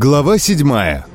Глава седьмая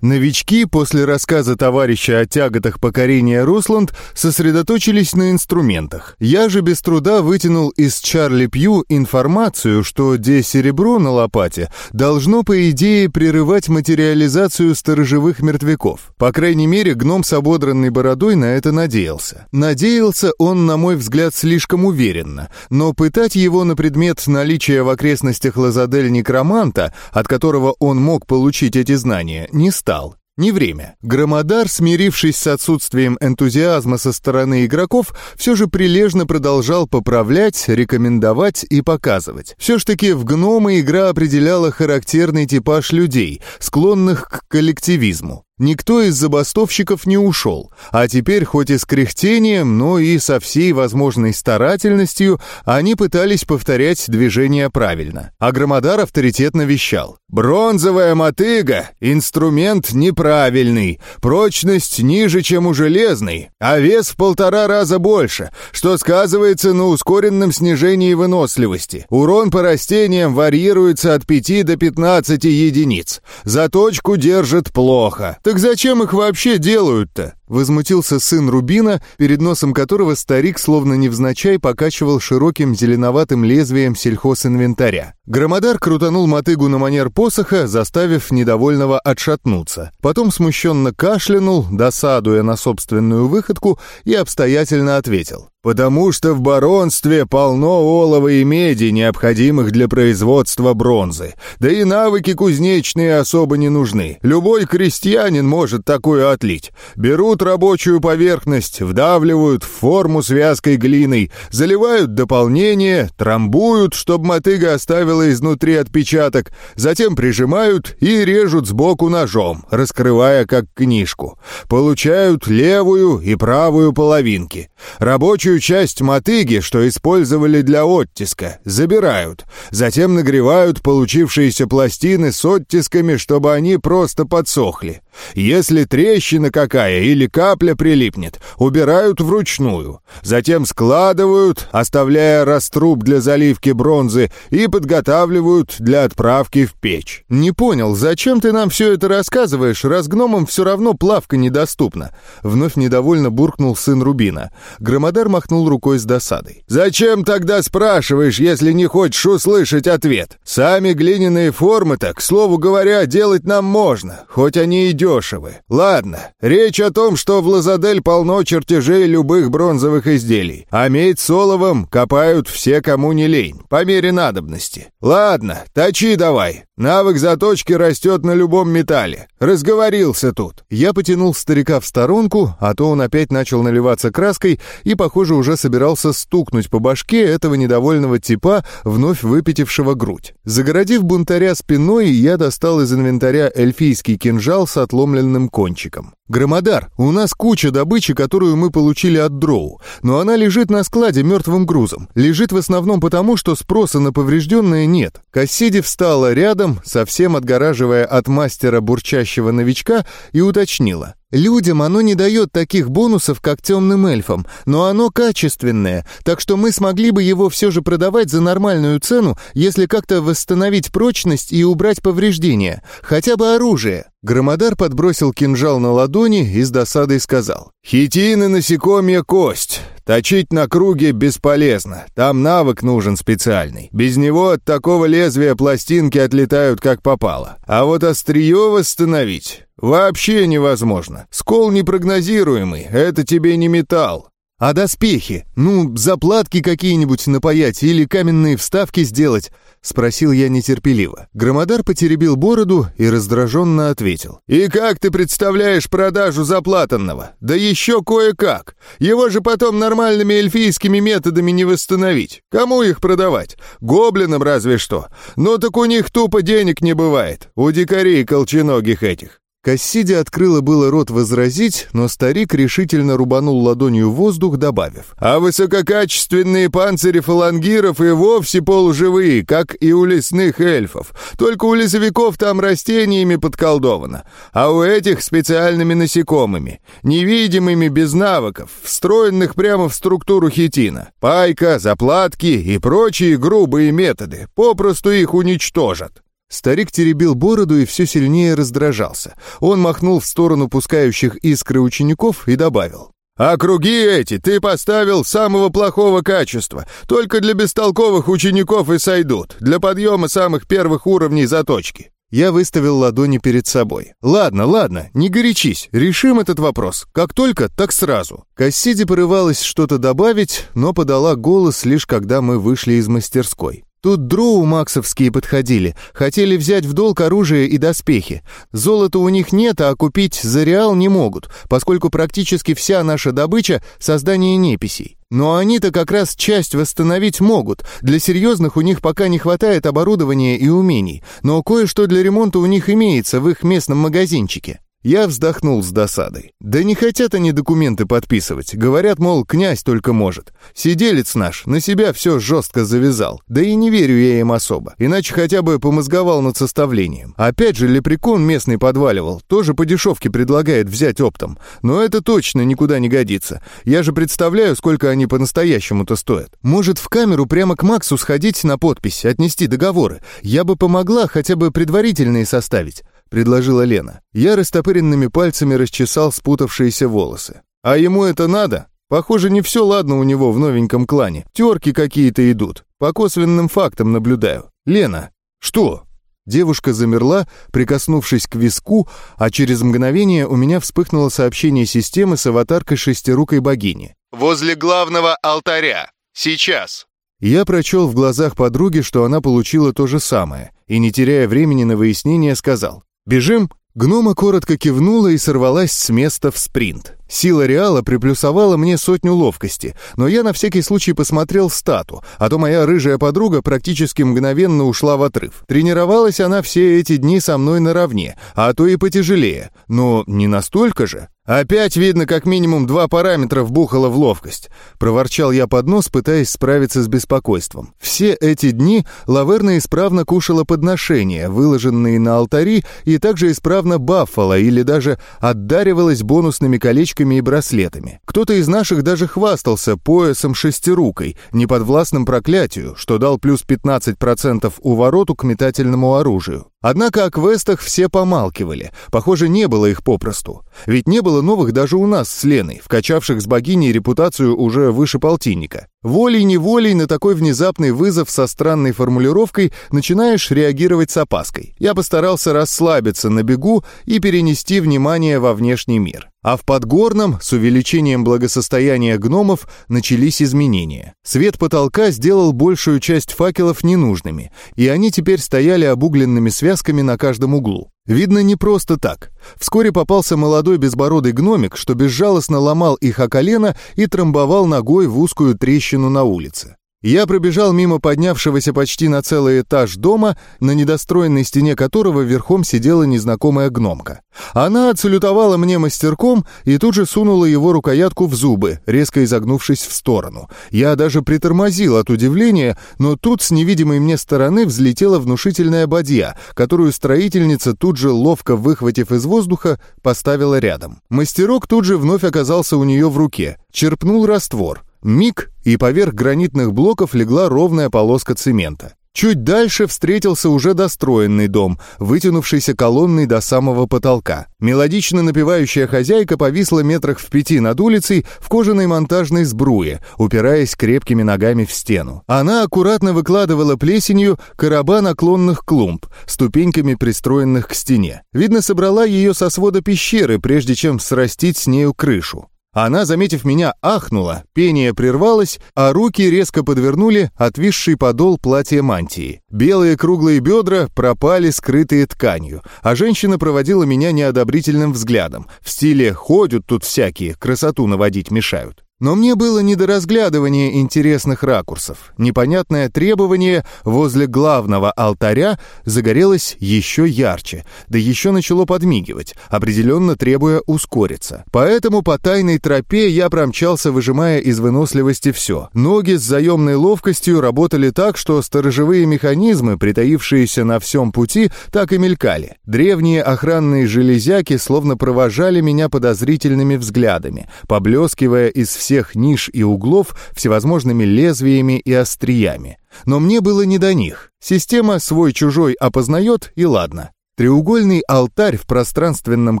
Новички после рассказа товарища о тяготах покорения Русланд сосредоточились на инструментах. Я же без труда вытянул из Чарли Пью информацию, что де-серебро на лопате должно, по идее, прерывать материализацию сторожевых мертвяков. По крайней мере, гном с ободранной бородой на это надеялся. Надеялся он, на мой взгляд, слишком уверенно, но пытать его на предмет наличия в окрестностях Лазадель некроманта, от которого он мог получить эти знания, не стал стал. Не время. Громодар, смирившись с отсутствием энтузиазма со стороны игроков, все же прилежно продолжал поправлять, рекомендовать и показывать. Все ж таки в гномы игра определяла характерный типаж людей, склонных к коллективизму. Никто из забастовщиков не ушел, а теперь хоть и с кряхтением, но и со всей возможной старательностью они пытались повторять движение правильно. А Громодар авторитетно вещал. «Бронзовая мотыга — инструмент неправильный, прочность ниже, чем у железной, а вес в полтора раза больше, что сказывается на ускоренном снижении выносливости. Урон по растениям варьируется от 5 до 15 единиц. Заточку держит плохо. Так зачем их вообще делают-то? Возмутился сын Рубина, перед носом которого старик словно невзначай покачивал широким зеленоватым лезвием сельхозинвентаря. Громодар крутанул мотыгу на манер посоха, заставив недовольного отшатнуться. Потом смущенно кашлянул, досадуя на собственную выходку, и обстоятельно ответил. «Потому что в баронстве полно олова и меди, необходимых для производства бронзы. Да и навыки кузнечные особо не нужны. Любой крестьянин может такую отлить. Берут рабочую поверхность, вдавливают в форму связкой глиной, заливают дополнение, трамбуют, чтобы мотыга оставила изнутри отпечаток, затем прижимают и режут сбоку ножом, раскрывая как книжку. Получают левую и правую половинки. Рабочую часть мотыги, что использовали для оттиска, забирают. Затем нагревают получившиеся пластины с оттисками, чтобы они просто подсохли. Если трещина какая или капля прилипнет, убирают вручную. Затем складывают, оставляя раструб для заливки бронзы, и подготавливают для отправки в печь. «Не понял, зачем ты нам все это рассказываешь, раз гномам все равно плавка недоступна?» Вновь недовольно буркнул сын Рубина. Громодар махнул рукой с досадой. «Зачем тогда спрашиваешь, если не хочешь услышать ответ? Сами глиняные формы-то, к слову говоря, делать нам можно, хоть они и дешевы. Ладно, речь о том, что в Лазадель полно чертежей любых бронзовых изделий, а медь с оловом копают все, кому не лень, по мере надобности. Ладно, точи давай, Навык заточки растет на любом металле. Разговорился тут. Я потянул старика в сторонку, а то он опять начал наливаться краской и, похоже, уже собирался стукнуть по башке этого недовольного типа, вновь выпятившего грудь. Загородив бунтаря спиной, я достал из инвентаря эльфийский кинжал с отломленным кончиком. «Громодар, у нас куча добычи, которую мы получили от дроу, но она лежит на складе мертвым грузом. Лежит в основном потому, что спроса на поврежденное нет». Кассиди встала рядом, совсем отгораживая от мастера бурчащего новичка, и уточнила. Людям оно не дает таких бонусов, как темным эльфам, но оно качественное, так что мы смогли бы его все же продавать за нормальную цену, если как-то восстановить прочность и убрать повреждения, хотя бы оружие». Громодар подбросил кинжал на ладони и с досадой сказал. «Хитин насекомья кость. Точить на круге бесполезно, там навык нужен специальный. Без него от такого лезвия пластинки отлетают как попало. А вот острие восстановить вообще невозможно. Скол непрогнозируемый, это тебе не металл. А доспехи? Ну, заплатки какие-нибудь напаять или каменные вставки сделать? — спросил я нетерпеливо. Громодар потеребил бороду и раздраженно ответил. «И как ты представляешь продажу заплатанного? Да еще кое-как. Его же потом нормальными эльфийскими методами не восстановить. Кому их продавать? Гоблинам разве что. Но так у них тупо денег не бывает. У дикарей колченогих этих. Кассиди открыла было рот возразить, но старик решительно рубанул ладонью воздух, добавив. «А высококачественные панцири фалангиров и вовсе полуживые, как и у лесных эльфов. Только у лесовиков там растениями подколдовано, а у этих специальными насекомыми, невидимыми без навыков, встроенных прямо в структуру хитина. Пайка, заплатки и прочие грубые методы попросту их уничтожат». Старик теребил бороду и все сильнее раздражался. Он махнул в сторону пускающих искры учеников и добавил. «А круги эти ты поставил самого плохого качества. Только для бестолковых учеников и сойдут. Для подъема самых первых уровней заточки». Я выставил ладони перед собой. «Ладно, ладно, не горячись, решим этот вопрос. Как только, так сразу». Кассиди порывалась что-то добавить, но подала голос лишь когда мы вышли из мастерской. Тут дроу максовские подходили, хотели взять в долг оружие и доспехи. Золота у них нет, а купить за реал не могут, поскольку практически вся наша добыча — создание неписей. Но они-то как раз часть восстановить могут. Для серьезных у них пока не хватает оборудования и умений, но кое-что для ремонта у них имеется в их местном магазинчике. Я вздохнул с досадой. Да не хотят они документы подписывать. Говорят, мол, князь только может. Сиделец наш на себя все жестко завязал. Да и не верю я им особо. Иначе хотя бы помозговал над составлением. Опять же, лепрекон местный подваливал. Тоже по дешевке предлагает взять оптом. Но это точно никуда не годится. Я же представляю, сколько они по-настоящему-то стоят. Может, в камеру прямо к Максу сходить на подпись, отнести договоры. Я бы помогла хотя бы предварительные составить. — предложила Лена. Я растопыренными пальцами расчесал спутавшиеся волосы. «А ему это надо? Похоже, не все ладно у него в новеньком клане. Терки какие-то идут. По косвенным фактам наблюдаю. Лена!» «Что?» Девушка замерла, прикоснувшись к виску, а через мгновение у меня вспыхнуло сообщение системы с аватаркой шестирукой богини. «Возле главного алтаря. Сейчас». Я прочел в глазах подруги, что она получила то же самое, и, не теряя времени на выяснение, сказал «Бежим?» Гнома коротко кивнула и сорвалась с места в спринт. Сила Реала приплюсовала мне сотню ловкости, но я на всякий случай посмотрел стату, а то моя рыжая подруга практически мгновенно ушла в отрыв. Тренировалась она все эти дни со мной наравне, а то и потяжелее, но не настолько же. «Опять видно, как минимум два параметра вбухало в ловкость», — проворчал я под нос, пытаясь справиться с беспокойством. Все эти дни Лаверна исправно кушала подношения, выложенные на алтари, и также исправно баффала или даже отдаривалась бонусными колечками и браслетами. Кто-то из наших даже хвастался поясом шестирукой, неподвластным проклятию, что дал плюс 15% увороту к метательному оружию. Однако о квестах все помалкивали. Похоже, не было их попросту. Ведь не было новых даже у нас с Леной, вкачавших с богиней репутацию уже выше полтинника. Волей-неволей на такой внезапный вызов со странной формулировкой начинаешь реагировать с опаской. Я постарался расслабиться на бегу и перенести внимание во внешний мир. А в Подгорном с увеличением благосостояния гномов начались изменения. Свет потолка сделал большую часть факелов ненужными, и они теперь стояли обугленными связками на каждом углу. Видно, не просто так. Вскоре попался молодой безбородый гномик, что безжалостно ломал их о колено и трамбовал ногой в узкую трещину на улице. Я пробежал мимо поднявшегося почти на целый этаж дома, на недостроенной стене которого верхом сидела незнакомая гномка. Она отсалютовала мне мастерком и тут же сунула его рукоятку в зубы, резко изогнувшись в сторону. Я даже притормозил от удивления, но тут с невидимой мне стороны взлетела внушительная бадья, которую строительница тут же, ловко выхватив из воздуха, поставила рядом. Мастерок тут же вновь оказался у нее в руке, черпнул раствор — Миг, и поверх гранитных блоков легла ровная полоска цемента. Чуть дальше встретился уже достроенный дом, вытянувшийся колонной до самого потолка. Мелодично напевающая хозяйка повисла метрах в пяти над улицей в кожаной монтажной сбруе, упираясь крепкими ногами в стену. Она аккуратно выкладывала плесенью короба наклонных клумб, ступеньками пристроенных к стене. Видно, собрала ее со свода пещеры, прежде чем срастить с нею крышу. Она, заметив меня, ахнула, пение прервалось, а руки резко подвернули отвисший подол платья мантии. Белые круглые бедра пропали, скрытые тканью, а женщина проводила меня неодобрительным взглядом. В стиле «ходят тут всякие, красоту наводить мешают». Но мне было не до разглядывания интересных ракурсов. Непонятное требование возле главного алтаря загорелось еще ярче, да еще начало подмигивать, определенно требуя ускориться. Поэтому по тайной тропе я промчался, выжимая из выносливости все. Ноги с заемной ловкостью работали так, что сторожевые механизмы, притаившиеся на всем пути, так и мелькали. Древние охранные железяки словно провожали меня подозрительными взглядами, поблескивая из всех ниш и углов всевозможными лезвиями и остриями. Но мне было не до них. Система свой-чужой опознает, и ладно. Треугольный алтарь в пространственном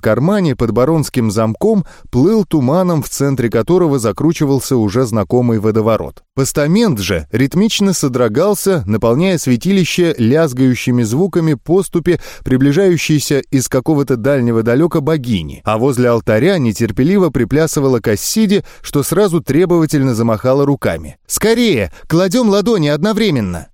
кармане под баронским замком плыл туманом, в центре которого закручивался уже знакомый водоворот. Постамент же ритмично содрогался, наполняя святилище лязгающими звуками поступи, приближающейся из какого-то дальнего далека богини, а возле алтаря нетерпеливо приплясывала Кассиди, что сразу требовательно замахала руками. «Скорее! Кладем ладони одновременно!»